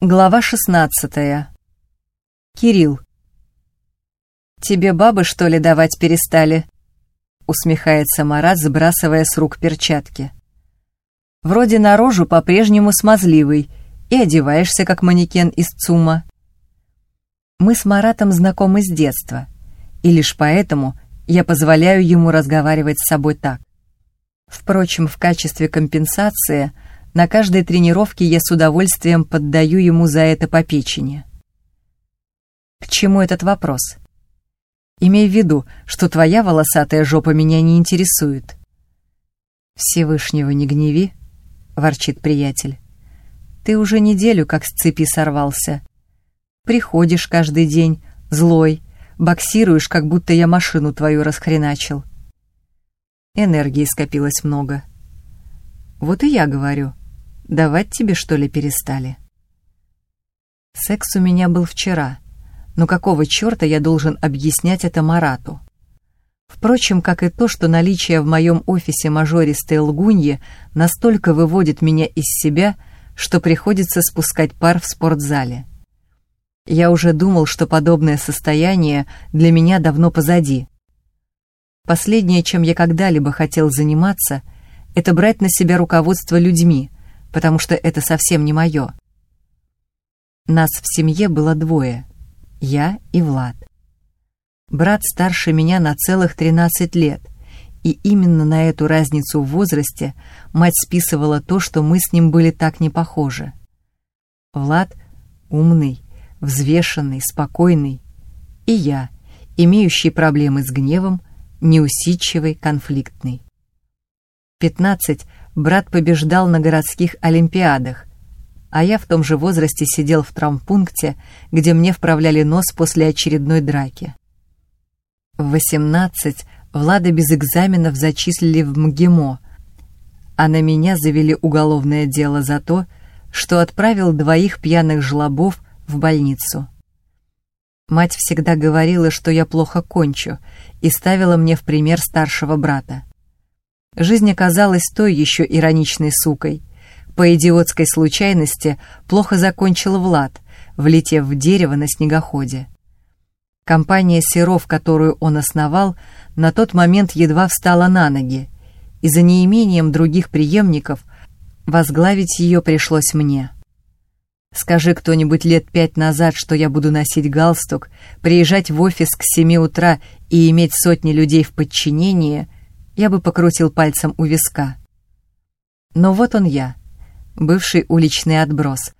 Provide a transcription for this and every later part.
Глава 16. Кирилл. «Тебе бабы, что ли, давать перестали?» Усмехается Марат, сбрасывая с рук перчатки. «Вроде на рожу по-прежнему смазливый и одеваешься, как манекен из ЦУМа». Мы с Маратом знакомы с детства, и лишь поэтому я позволяю ему разговаривать с собой так. Впрочем, в качестве компенсации – на каждой тренировке я с удовольствием поддаю ему за это по печени. К чему этот вопрос? Имей в виду, что твоя волосатая жопа меня не интересует. Всевышнего не гневи, ворчит приятель. Ты уже неделю как с цепи сорвался. Приходишь каждый день, злой, боксируешь, как будто я машину твою расхреначил. Энергии скопилось много. Вот и я говорю. Давать тебе, что ли, перестали? Секс у меня был вчера, но какого черта я должен объяснять это Марату? Впрочем, как и то, что наличие в моем офисе мажористой лгуньи настолько выводит меня из себя, что приходится спускать пар в спортзале. Я уже думал, что подобное состояние для меня давно позади. Последнее, чем я когда-либо хотел заниматься, это брать на себя руководство людьми, потому что это совсем не мое. Нас в семье было двое — я и Влад. Брат старше меня на целых 13 лет, и именно на эту разницу в возрасте мать списывала то, что мы с ним были так не похожи. Влад — умный, взвешенный, спокойный, и я, имеющий проблемы с гневом, неусидчивый, конфликтный. Пятнадцать брат побеждал на городских олимпиадах, а я в том же возрасте сидел в травмпункте, где мне вправляли нос после очередной драки. В 18 Влада без экзаменов зачислили в МГИМО, а на меня завели уголовное дело за то, что отправил двоих пьяных жлобов в больницу. Мать всегда говорила, что я плохо кончу, и ставила мне в пример старшего брата. Жизнь оказалась той еще ироничной сукой. По идиотской случайности плохо закончил Влад, влетев в дерево на снегоходе. Компания Серов, которую он основал, на тот момент едва встала на ноги, и за неимением других преемников возглавить ее пришлось мне. Скажи кто-нибудь лет пять назад, что я буду носить галстук, приезжать в офис к семи утра и иметь сотни людей в подчинении — я бы покрутил пальцем у виска. Но вот он я, бывший уличный отброс,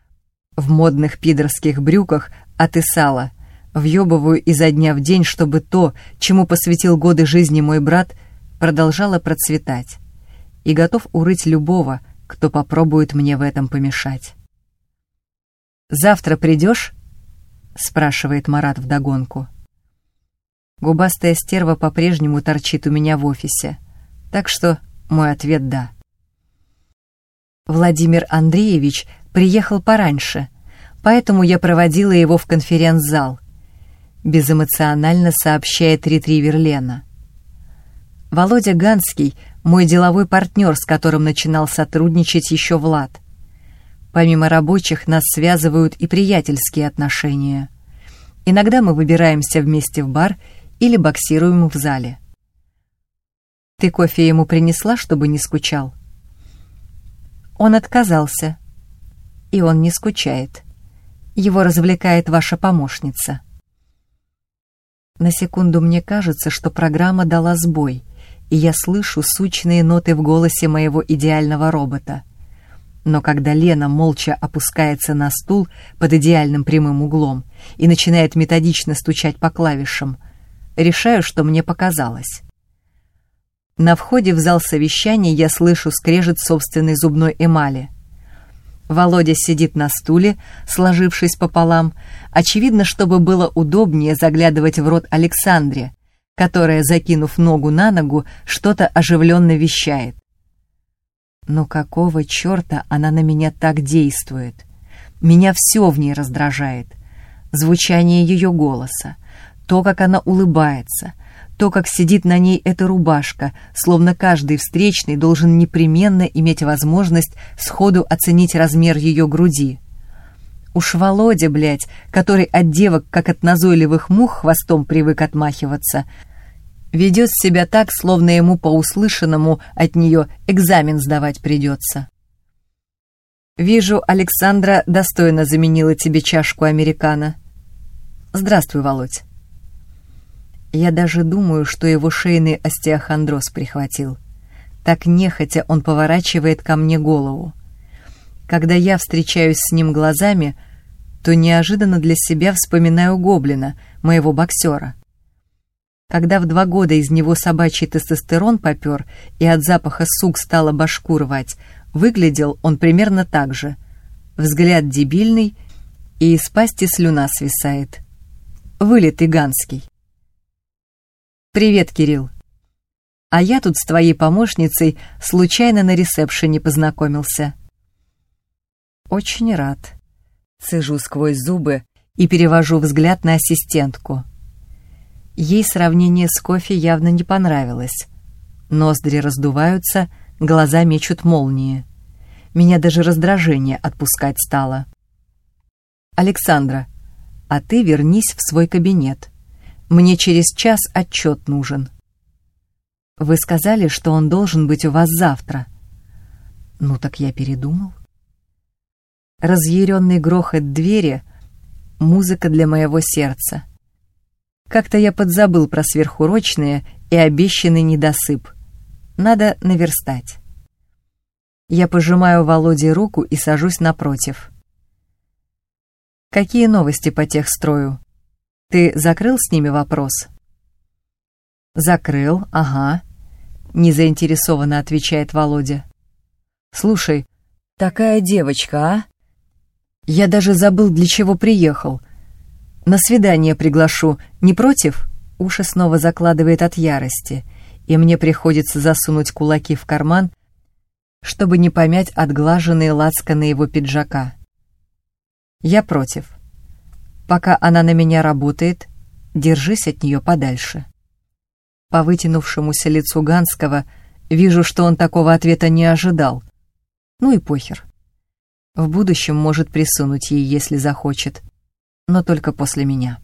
в модных пидорских брюках от Исала, въебываю изо дня в день, чтобы то, чему посвятил годы жизни мой брат, продолжало процветать, и готов урыть любого, кто попробует мне в этом помешать. «Завтра придешь?» — спрашивает Марат вдогонку. Губастая стерва по-прежнему торчит у меня в офисе. Так что мой ответ «да». Владимир Андреевич приехал пораньше, поэтому я проводила его в конференц-зал. Безэмоционально сообщает ретривер Лена. Володя Ганский — мой деловой партнер, с которым начинал сотрудничать еще Влад. Помимо рабочих нас связывают и приятельские отношения. Иногда мы выбираемся вместе в бар или боксируем в зале. Ты кофе ему принесла, чтобы не скучал? Он отказался. И он не скучает. Его развлекает ваша помощница. На секунду мне кажется, что программа дала сбой, и я слышу сучные ноты в голосе моего идеального робота. Но когда Лена молча опускается на стул под идеальным прямым углом и начинает методично стучать по клавишам, решаю, что мне показалось. На входе в зал совещаний я слышу скрежет собственной зубной эмали. Володя сидит на стуле, сложившись пополам, очевидно, чтобы было удобнее заглядывать в рот Александре, которая, закинув ногу на ногу, что-то оживленно вещает. Но какого черта она на меня так действует? Меня все в ней раздражает. Звучание ее голоса, то, как она улыбается — то, как сидит на ней эта рубашка, словно каждый встречный должен непременно иметь возможность сходу оценить размер ее груди. Уж Володя, блядь, который от девок, как от назойливых мух, хвостом привык отмахиваться, ведет себя так, словно ему по услышанному от нее экзамен сдавать придется. «Вижу, Александра достойно заменила тебе чашку американо. Здравствуй, Володь». Я даже думаю, что его шейный остеохондроз прихватил. Так нехотя он поворачивает ко мне голову. Когда я встречаюсь с ним глазами, то неожиданно для себя вспоминаю гоблина, моего боксера. Когда в два года из него собачий тестостерон попер и от запаха сук стало башку рвать, выглядел он примерно так же. Взгляд дебильный, и из пасти слюна свисает. Вылет иганский. «Привет, Кирилл. А я тут с твоей помощницей случайно на ресепшене познакомился». «Очень рад». Цежу сквозь зубы и перевожу взгляд на ассистентку. Ей сравнение с кофе явно не понравилось. Ноздри раздуваются, глаза мечут молнии. Меня даже раздражение отпускать стало. «Александра, а ты вернись в свой кабинет. Мне через час отчет нужен». «Вы сказали, что он должен быть у вас завтра». «Ну так я передумал». Разъяренный грохот двери — музыка для моего сердца. Как-то я подзабыл про сверхурочные и обещанный недосып. Надо наверстать. Я пожимаю Володе руку и сажусь напротив. «Какие новости по техстрою? Ты закрыл с ними вопрос?» «Закрыл, ага», — незаинтересованно отвечает Володя. «Слушай, такая девочка, а? Я даже забыл, для чего приехал. На свидание приглашу, не против?» Уши снова закладывает от ярости, и мне приходится засунуть кулаки в карман, чтобы не помять отглаженные лацканы его пиджака. Я против. Пока она на меня работает, держись от нее подальше. По вытянувшемуся лицу Ганского вижу, что он такого ответа не ожидал. Ну и похер. В будущем может присунуть ей, если захочет но только после меня.